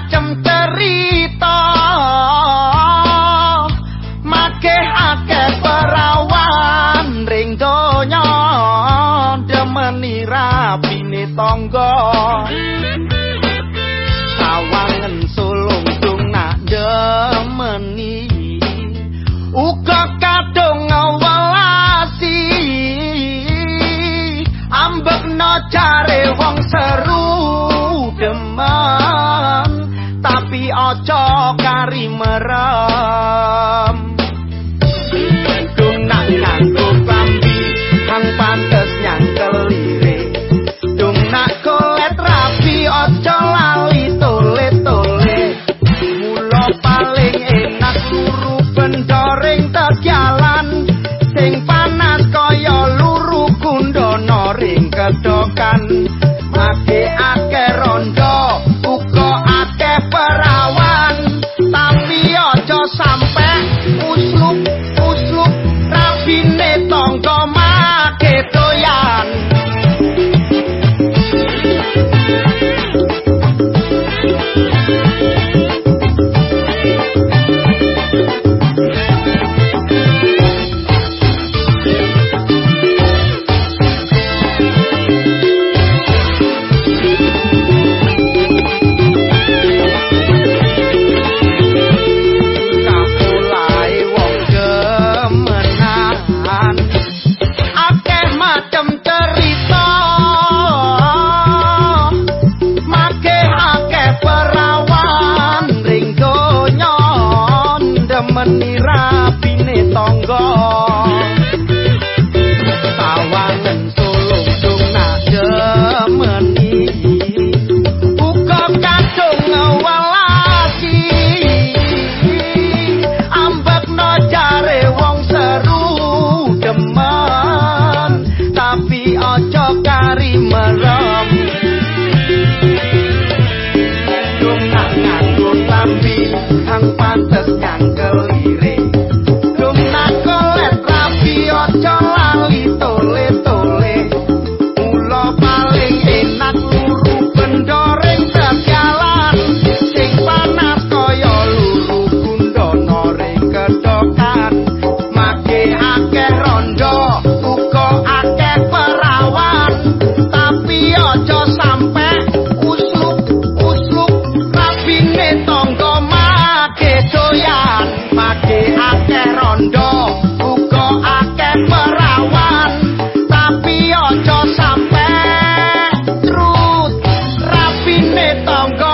macam cerita. Make akeh perawan ring donya demeni rapine tangga. Awangen sulung dung nak demeni uga kadung ngawelasi ambekno jare wong apine tangga. Sawangen sulung sung nademeni buka kadung welasi ambekno jare wong seru demen. Tapi aja kari merem. Sung nak nganggo tapi kang pantes kang I'm gone.